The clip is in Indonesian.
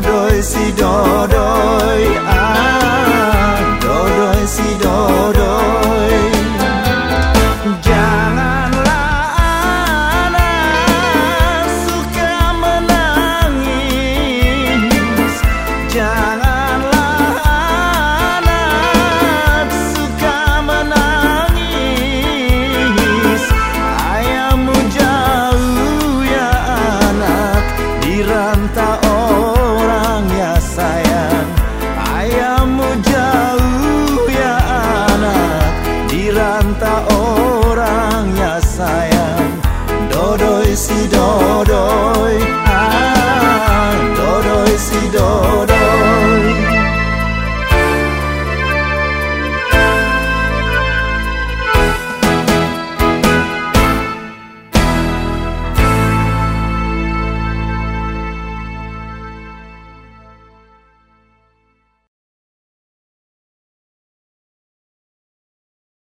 Odoi Sidon. orangnya sayang. Dodoi si dodoi ah, Dodoi si dodoi.